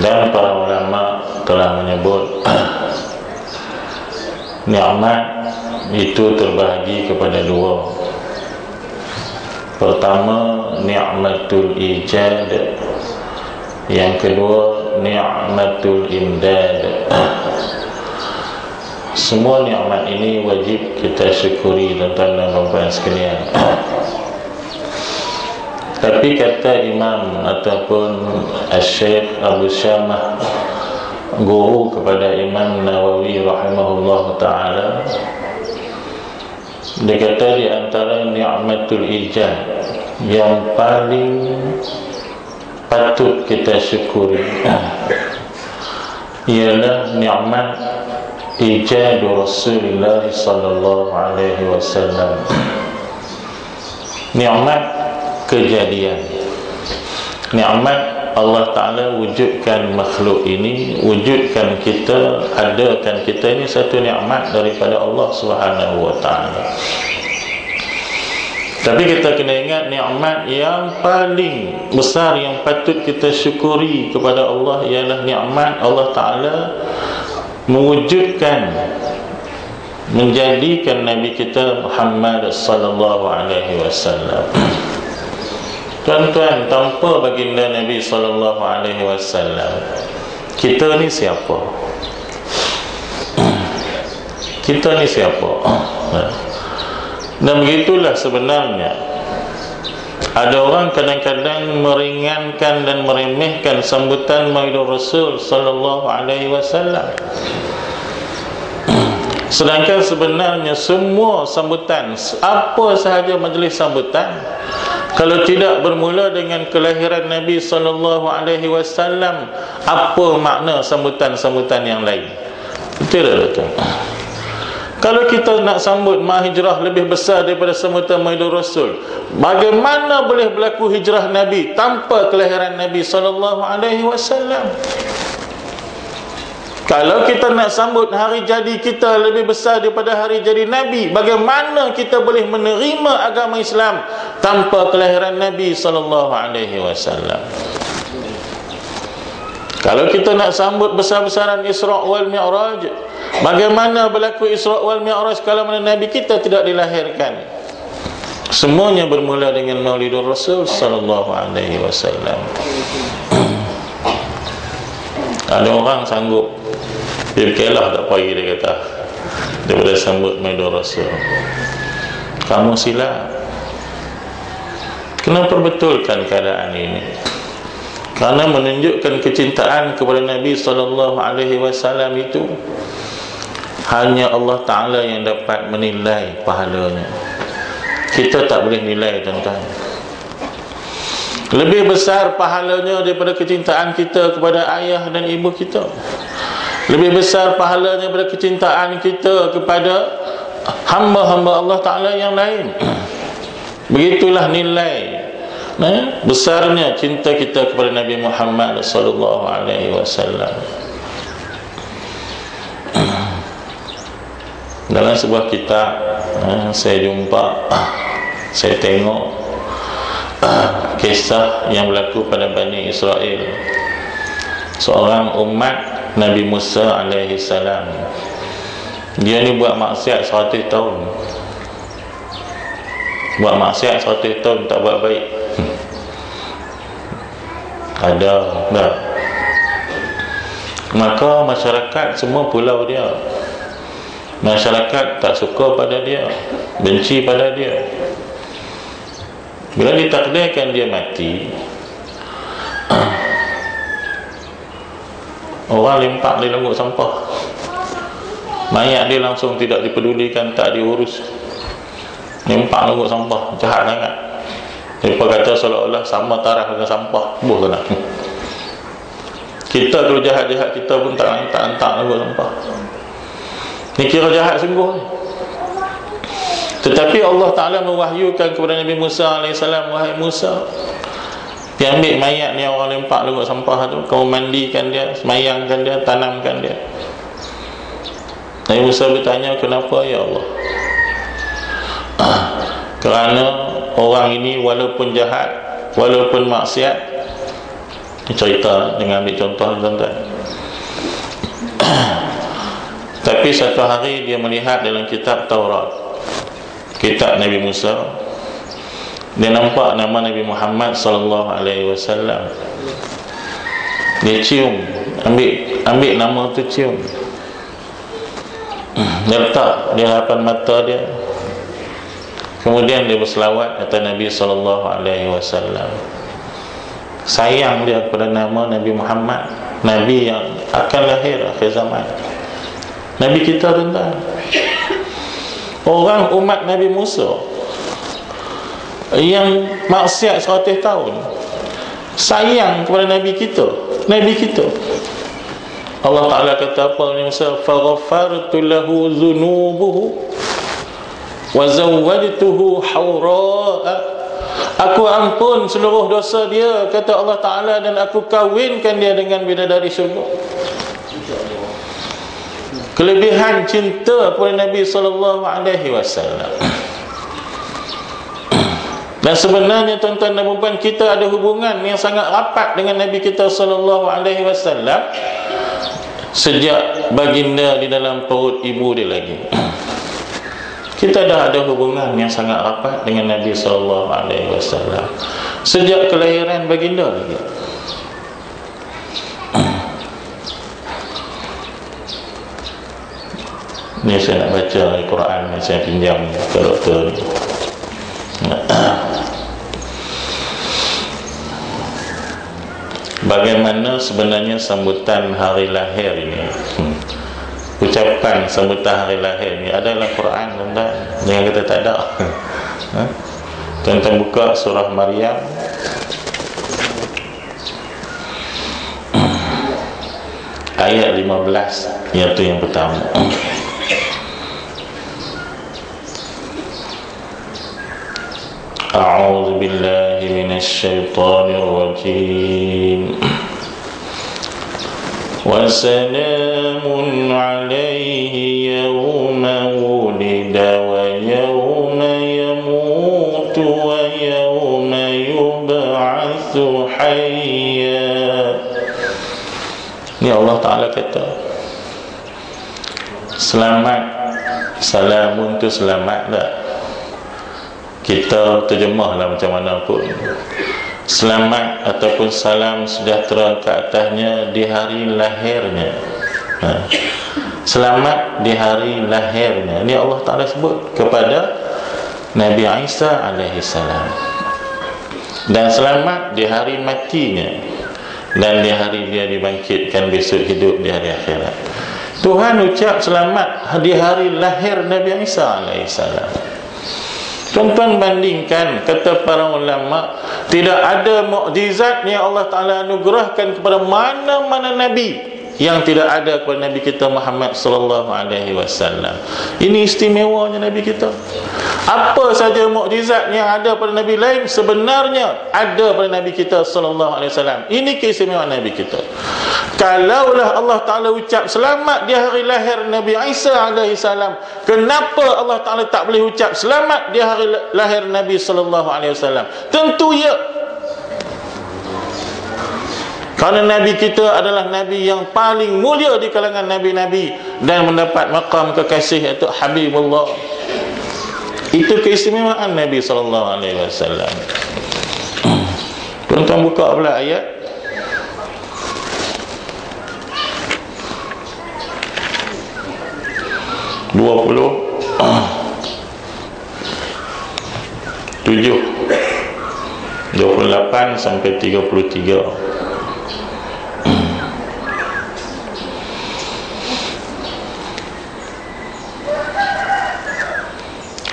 dan para ulama telah menyebut nikmat itu terbahagi kepada dua. Pertama nikmatul ijad. Yang kedua nikmatul imdad. Semua nikmat ini wajib kita syukuri tuan-tuan dan puan sekalian tapi kata imam ataupun Syekh Abu Syamah guru kepada Imam Nawawi rahimahullah taala dia kata di antara ni'matul ijad yang paling patut kita syukuri ialah ni'mat ijad Rasulullah sallallahu alaihi wasallam. Ni'mat kejadian. Ni'mat Allah Ta'ala wujudkan makhluk ini Wujudkan kita Adakan kita ini satu ni'mat Daripada Allah Subhanahu Wa Ta'ala. Tapi kita kena ingat ni'mat yang paling besar Yang patut kita syukuri kepada Allah Ialah ni'mat Allah Ta'ala Mewujudkan Menjadikan Nabi kita Muhammad Sallallahu Alaihi Wasallam Tuan-tuan, tanpa baginda Nabi sallallahu alaihi wasallam, kita ni siapa? Kita ni siapa? Dan begitulah sebenarnya ada orang kadang-kadang meringankan dan meremehkan sambutan Maulid Rasul sallallahu alaihi wasallam. Sedangkan sebenarnya semua sambutan apa sahaja majlis sambutan kalau tidak bermula dengan kelahiran Nabi sallallahu alaihi wasallam, apa makna sambutan-sambutan yang lain? Betul tak betul? Kalau kita nak sambut mah hijrah lebih besar daripada sambutan Maulid Rasul, bagaimana boleh berlaku hijrah Nabi tanpa kelahiran Nabi sallallahu alaihi wasallam? Kalau kita nak sambut hari jadi kita lebih besar daripada hari jadi Nabi, bagaimana kita boleh menerima agama Islam tanpa kelahiran Nabi sallallahu alaihi wasallam? Kalau kita nak sambut besar-besaran Isra' wal Mi'raj, bagaimana berlaku Isra' wal Mi'raj kalau mana Nabi kita tidak dilahirkan? Semuanya bermula dengan Maulidur Rasul sallallahu alaihi wasallam. Ada orang sanggup dia kelah tak pagi dia kata. Daripada sambut Maidur Rasul Kamu silap. Kenapa betulkan keadaan ini? Kerana menunjukkan kecintaan kepada Nabi SAW itu Hanya Allah Ta'ala yang dapat menilai pahalanya. Kita tak boleh nilai tuan-tuan. Lebih besar pahalanya daripada kecintaan kita kepada ayah dan ibu kita lebih besar pahalanya daripada kecintaan kita kepada hamba-hamba Allah Ta'ala yang lain. Begitulah nilai nah, besarnya cinta kita kepada Nabi Muhammad sallallahu alaihi wasallam. Dalam sebuah kitab nah, saya jumpa saya tengok kisah yang berlaku pada Bani Israel seorang umat Nabi Musa alaihi salam. Dia ni buat maksiat 100 tahun. Buat maksiat 100 tahun tak buat baik. Ada tak? Maka masyarakat semua pulau dia. Masyarakat tak suka pada dia, benci pada dia. Bila ditakdirkan dia mati, Orang limpak dia lengut sampah. Mayat dia langsung tidak dipedulikan Tak diurus. Limpak lengut sampah Jahat sangat. Mereka kata seolah-olah sama taraf dengan sampah. Buh kena. Kita kalau jahat-jahat kita pun tak hantar-hantar lengut sampah. Ini kira jahat sungguh Tetapi Allah Ta'ala mewahyukan kepada Nabi Musa AS Wahai Musa dia ambil mayat ni orang lempak lengut sampah tu Kau mandikan dia, semayangkan dia, tanamkan dia. Nabi Musa bertanya kenapa ya Allah? Kerana orang ini walaupun jahat Walaupun maksiat Ini cerita dengan ambil contoh tuan-tuan. Tapi satu hari dia melihat dalam kitab Taurat Kitab Nabi Musa Dia nampak nama Nabi Muhammad sallallahu alaihi wasallam. Dia cium Ambil ambil nama tu cium Dia letak di hadapan mata dia Kemudian dia berselawat kata Nabi sallallahu alaihi wasallam. Sayang dia kepada nama Nabi Muhammad, nabi yang akan lahir akhir zaman. Nabi kita tuan Orang umat Nabi Musa yang maksiat 100 tahun. Sayang kepada nabi kita, nabi kita. Allah Taala kata apa? Nabi Musa faghfartu lahu dhunubuhu wa zawwajtuhu hawra'a aku ampun seluruh dosa dia kata Allah taala dan aku kawinkan dia dengan bidadari syurga. Kelebihan cinta kepada Nabi sallallahu alaihi wasallam dan sebenarnya tuan-tuan dan puan kita ada hubungan yang sangat rapat dengan Nabi kita sallallahu alaihi wasallam sejak baginda di dalam perut ibu dia lagi kita dah ada hubungan yang sangat rapat dengan Nabi sallallahu alaihi wasallam sejak kelahiran baginda lagi. Ni saya nak baca Al-Quran ni saya pinjam ke doktor ni. Bagaimana sebenarnya sambutan hari lahir ini? Hmm. Ucapan sambutan hari lahir ni adalah Quran tuan-tuan. Jangan kata tak ada. Ha? tuan-tuan buka surah Maryam. Ayat 15 iaitu yang pertama أعوذ بالله من الشيطان الرجيم. وسلام عليه يوم ولد ويوم يموت ويوم يبعث حيا. Ini Allah Ta'ala kata Selamat. Salamun tu selamat tak? Kita terjemahlah macam mana pun. Selamat ataupun salam sejahtera ke atasnya di hari lahirnya. Ha. selamat di hari lahirnya. Ini Allah Ta'ala sebut kepada Nabi Isa alaihi salam. Dan selamat di hari matinya. Dan di hari dia dibangkitkan besok hidup di hari akhirat. Tuhan ucap selamat di hari lahir Nabi Isa alaihi salam Tuan-tuan bandingkan kata para ulama tidak ada mukjizat yang Allah Taala anugerahkan kepada mana-mana nabi yang tidak ada kepada Nabi kita Muhammad sallallahu alaihi wasallam. Ini istimewanya Nabi kita. Apa saja mukjizat yang ada pada nabi lain sebenarnya ada pada Nabi kita sallallahu alaihi wasallam. Ini keistimewaan Nabi kita. Kalaulah Allah Taala ucap selamat di hari lahir Nabi Isa alaihi salam, kenapa Allah Taala tak boleh ucap selamat di hari lahir Nabi sallallahu alaihi wasallam? Tentu ya kerana Nabi kita adalah Nabi yang paling mulia di kalangan Nabi-Nabi Dan mendapat makam kekasih iaitu Habibullah. Itu keistimewaan Nabi SAW Tuan-tuan buka pula ayat. Dua puluh. Tujuh. Dua puluh lapan sampai tiga puluh tiga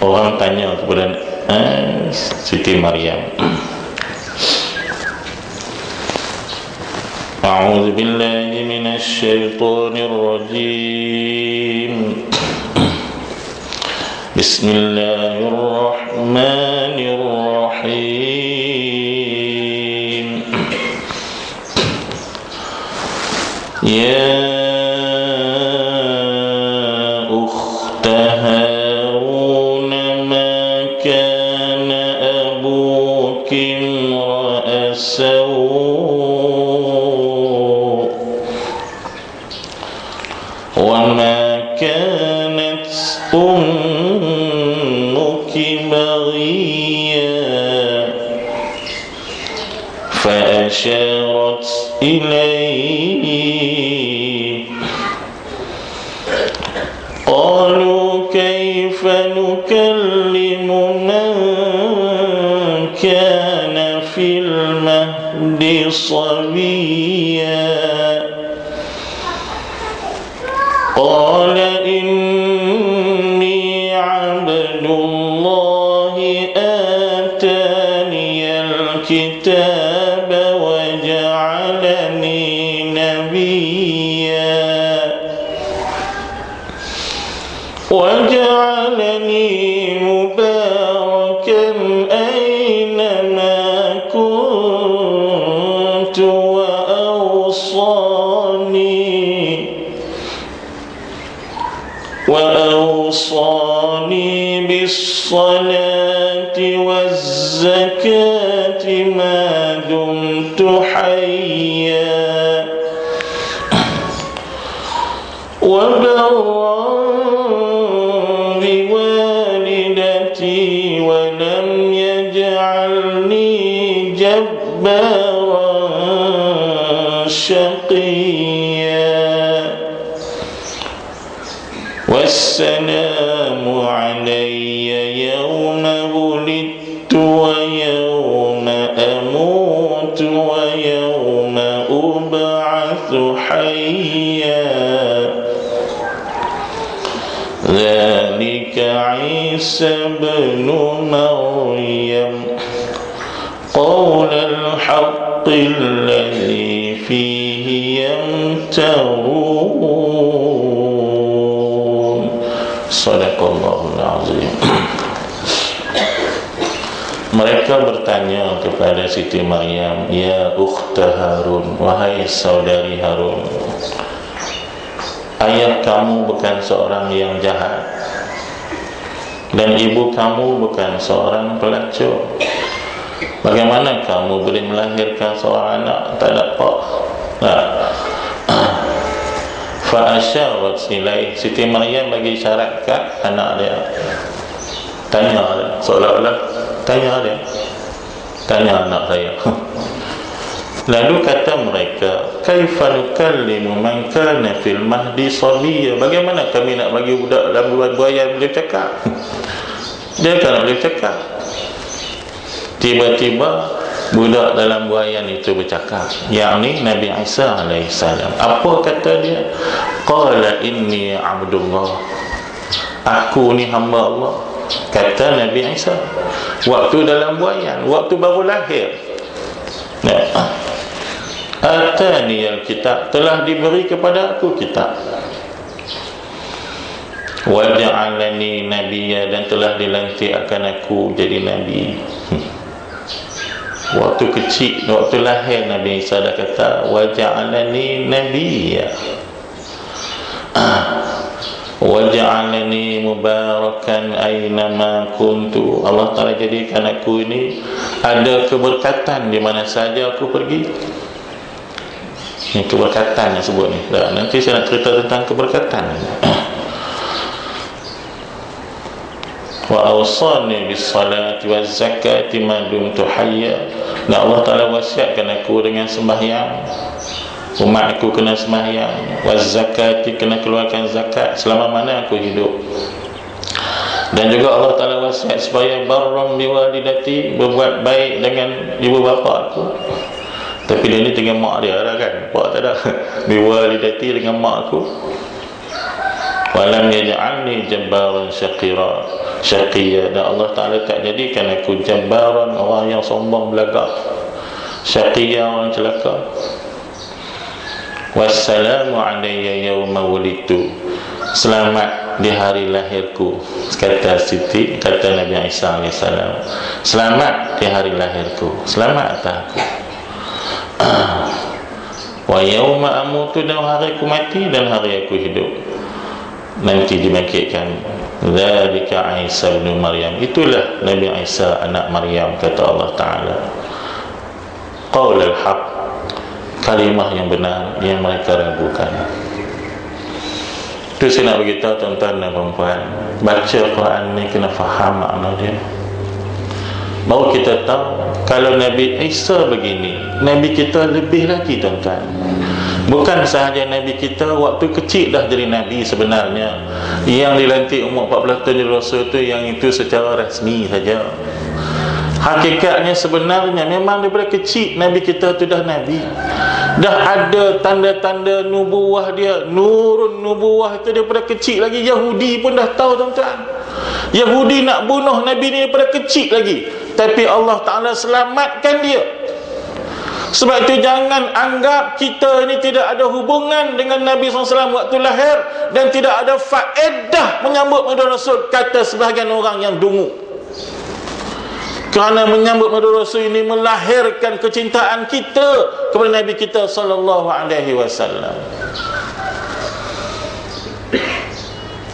orang tanya kepada eh, Siti Maryam. أعوذ بالله من الشيطان الرجيم بسم الله الرحمن الرحيم يا وما كانت أمك بغيا فأشارت إليه قالوا كيف نكلم من كان في المهد صلى ولم يجعلني جبارا عيسى بن مريم قول الحق الذي فيه يمترون صدق الله العظيم Mereka bertanya kepada Siti Maryam Ya Ukhta Harun Wahai saudari Harun Ayah kamu bukan seorang yang jahat dan ibu kamu bukan seorang pelacur Bagaimana kamu boleh melahirkan seorang anak? Tak ada apa. Nah. Fa'asyarat silai. Siti Maryam bagi syarat kat anak dia? Tanya dia. Seolah-olah Tanya dia. Tanya anak saya Lalu kata mereka Kaifa nukallimu man kana fil mahdi sabiya Bagaimana kami nak bagi budak dalam buaya boleh cakap? Dia kan boleh cakap. Tiba-tiba budak dalam buayan itu bercakap ni Nabi Isa AS Apa kata dia? Qala inni abdullah. Aku ni hamba Allah Kata Nabi Isa. Waktu dalam buayan Waktu baru lahir. Nah. Atani al-kitab Telah diberi kepada aku kitab Waja'alani nabiya Dan telah dilantik akan aku jadi nabi. Waktu kecil Waktu lahir Nabi Isa dah kata Waja'alani nabiya Waj'alni mubarakan aynama kuntu. Allah Ta'ala jadikan aku ini Ada keberkatan di mana saja aku pergi Ini keberkatan yang sebut ni. Dah, Nanti saya nak cerita tentang keberkatan Wa awsani bis salati wa zakati ma hayya Dan Allah Ta'ala wasiatkan aku dengan sembahyang. Umat aku kena sembahyang. Waz zakati kena keluarkan zakat Selama mana aku hidup. Dan juga Allah Ta'ala wasiat Supaya barram biwalidati Berbuat baik dengan ibu bapa aku Tapi dia ni dengan mak dia lah kan. Pak tak ada. Biwalidati dengan mak aku. Walam yaj'alni jabbaran syaqira Syaqiyya Dan Allah Ta'ala tak jadikan aku jabbaran Orang yang sombong belagak. Syaqiyya orang celaka. Wassalamu alayya yawma wulitu Selamat di hari lahirku. Kata Siti Kata Nabi Isa AS Selamat di hari lahirku. Selamat atas aku Wa yawma amutu Dan hari aku mati Dan hari aku hidup. Nanti dibangkitkan Zalika Isa bin Maryam. Itulah Nabi Isa anak Maryam Kata Allah Ta'ala. Qaul al-haq kalimah yang benar yang mereka ragukan. Itu saya nak beritahu tuan-tuan dan perempuan baca Quran ni kena faham makna dia Baru kita tahu Kalau Nabi Isa begini Nabi kita lebih lagi tuan-tuan Bukan sahaja Nabi kita Waktu kecil dah jadi Nabi sebenarnya. Yang dilantik umur 14 tahun jadi Rasul itu Yang itu secara rasmi saja. Hakikatnya sebenarnya Memang daripada kecil Nabi kita itu dah Nabi. Dah ada tanda-tanda nubuah dia Nurun nubuah itu daripada kecil lagi. Yahudi pun dah tahu tuan-tuan. Yahudi nak bunuh Nabi ni daripada kecil lagi Tapi Allah Ta'ala selamatkan dia sebab itu jangan anggap kita ini tidak ada hubungan dengan Nabi SAW waktu lahir Dan tidak ada faedah menyambut Muhammad Rasul Kata sebahagian orang yang dungu kerana menyambut madu rasul ini melahirkan kecintaan kita kepada Nabi kita sallallahu alaihi wasallam.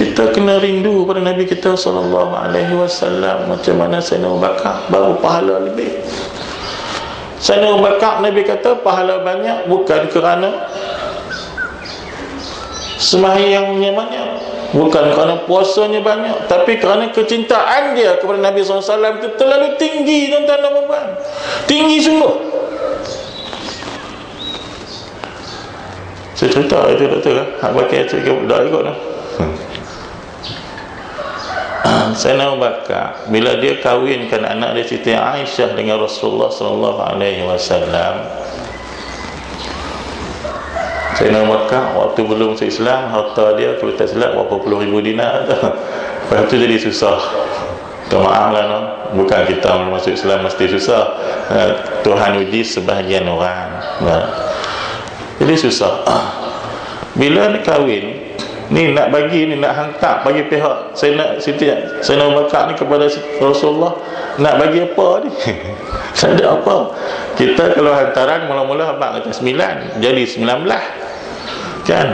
Kita kena rindu pada Nabi kita sallallahu alaihi wasallam. Macam mana Sayyidina Abu Bakar baru pahala lebih. Sayyidina Abu Bakar Nabi kata pahala banyak bukan kerana sembahyangnya banyak Bukan kerana puasanya banyak Tapi kerana kecintaan dia kepada Nabi SAW itu terlalu tinggi Tuan-tuan dan puan Tinggi sungguh. Saya cerita itu doktor kan Hak pakai cerita budak ikut tu Saya nak bakar Bila dia kahwinkan anak dia Siti Aisyah dengan Rasulullah SAW saya nak Makkah waktu belum masuk Islam harta dia kalau tak silap berapa puluh ribu dinar lepas tu jadi susah. Minta maaf lah no? bukan kita masuk Islam mesti susah. Uh, Tuhan uji sebahagian orang. Jadi susah. Bila nak kahwin ni nak bagi ni nak hantar bagi pihak saya nak Siti saya nak bakar ni kepada Rasulullah. Nak bagi apa ni? Tak ada apa. Kita kalau hantaran mula-mula abang kata sembilan jadi sembilan belah kan?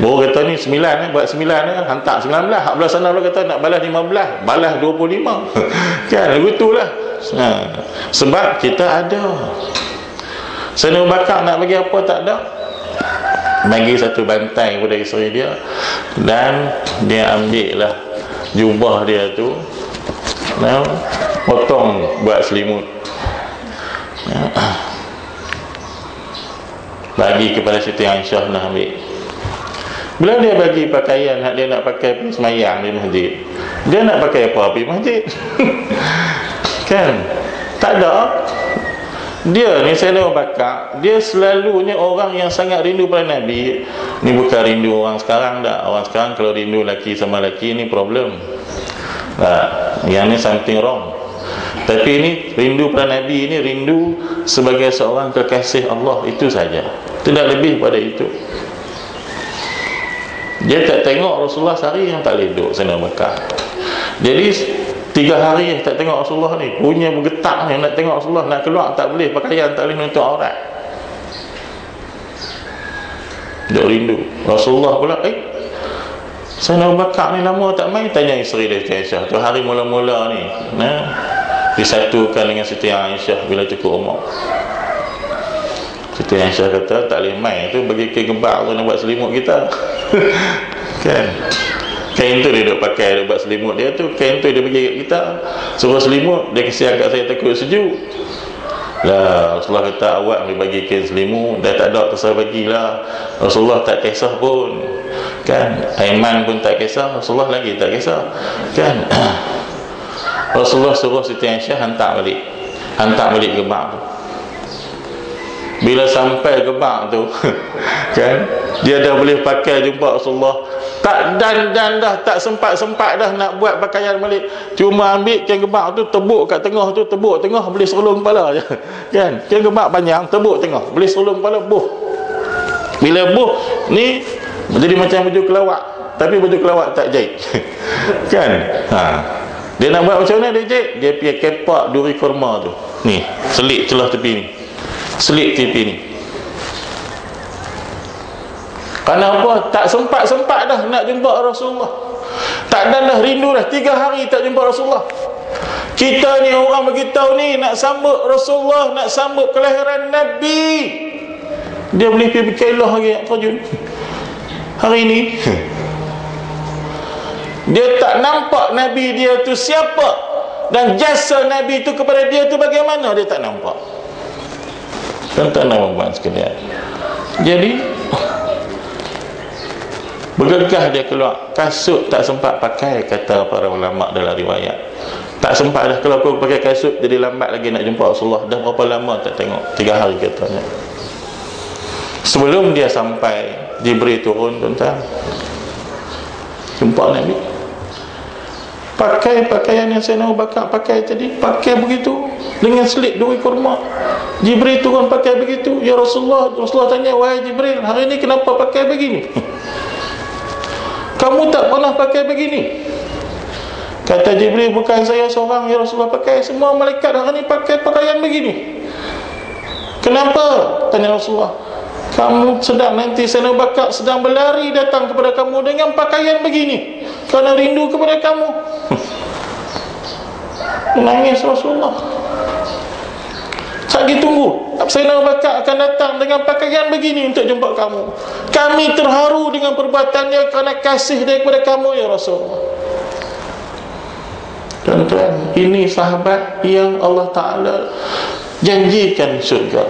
Baru kata ni sembilan eh, buat sembilan eh, hantar sembilan belas. Hak belah sana pula kata nak balas lima belas balas dua puluh lima. Kan? Begitulah ha. sebab kita ada. Sana bakar nak bagi apa tak ada bagi satu bantai kepada isteri dia. Dan dia ambil lah jubah dia tu. Nah, potong buat selimut. Bagi kepada Siti Aisyah nak ambil. Bila dia bagi pakaian dia nak pakai pergi semayang di masjid. Dia nak pakai apa pergi masjid? Kan? Tak ada Dia ni saya nak bakar Dia selalunya orang yang sangat rindu pada Nabi Ni bukan rindu orang sekarang tak Orang sekarang kalau rindu laki sama laki ni problem nah, Yang ni something wrong tapi ini rindu pada Nabi ini rindu sebagai seorang kekasih Allah itu saja. Tidak lebih pada itu. Dia tak tengok Rasulullah sehari yang tak leduk sana Mekah. Jadi tiga hari yang tak tengok Rasulullah ni punya bergetak ni nak tengok Rasulullah nak keluar tak boleh pakaian tak boleh nutup aurat. Dia rindu. Rasulullah pula eh sana Mekah ni lama tak main tanya isteri dia Aisyah. Tu hari mula-mula ni nah disatukan dengan Siti Aisyah bila cukup umur. Siti Aisyah kata tak boleh main tu bagi ke gebak tu nak buat selimut kita. kan kain tu dia duk pakai dia buat selimut. Dia tu kain tu dia bagi kita suruh selimut dia kesian kat saya takut sejuk. Lah Rasulullah kata awak boleh bagi kain selimut. Dah tak ada terserah bagilah. Rasulullah tak kisah pun. Kan? Aiman pun tak kisah Rasulullah lagi tak kisah. Kan? Rasulullah suruh Siti Aisyah hantar balik. Hantar balik gebak tu. Bila sampai ke bak tu kan? Dia dah boleh pakai jumpa Rasulullah tak dan dan dah tak sempat-sempat dah nak buat pakaian balik. Cuma ambil kain gebak tu tebuk kat tengah tu tebuk tengah boleh serulung kepala je. Kan? Kain gebak panjang tebuk tengah boleh serulung kepala buh. Bila buh ni jadi macam baju kelawak. Tapi baju kelawak tak jahit. Kan? Ha. Dia nak buat macam mana dia jahit? Dia pergi kepak duri kurma tu. Ni selit celah tepi ni. Selit pipi ni kerana apa? tak sempat-sempat dah nak jumpa Rasulullah. Tak dan dah rindu dah. Tiga hari tak jumpa Rasulullah. Kita ni orang beritahu ni nak sambut Rasulullah nak sambut kelahiran Nabi. Dia boleh pergi berkelah lagi terjun hari ni. Dia tak nampak Nabi dia tu siapa. Dan jasa Nabi itu kepada dia itu bagaimana? Dia tak nampak. Tuan-tuan dan puan sekalian. Jadi bergegah dia keluar? Kasut tak sempat pakai kata para ulama dalam riwayat. Tak sempat dah kalau aku pakai kasut jadi lambat lagi nak jumpa Rasulullah. Dah berapa lama tak tengok? Tiga hari katanya sebelum dia sampai Jibril turun tuan-tuan. Jumpa Nabi. Pakai pakaian yang saya nak bakar pakai tadi pakai begitu. Dengan selit dua kurma. Jibril turun pakai begitu. Ya Rasulullah Rasulullah tanya wahai Jibril hari ini kenapa pakai begini kamu tak pernah pakai begini. Kata Jibril bukan saya seorang ya Rasulullah pakai. Semua malaikat hari ini pakai pakaian begini. Kenapa? tanya Rasulullah. Kamu sedang nanti sana bakak sedang berlari datang kepada kamu dengan pakaian begini kerana rindu kepada kamu. Menangis Rasulullah. Lagi tunggu Sayyidina Abu Bakar akan datang dengan pakaian begini untuk jumpa kamu. Kami terharu dengan perbuatannya kerana kasih daripada kamu ya Rasulullah. Tuan-tuan ini sahabat yang Allah Ta'ala janjikan syurga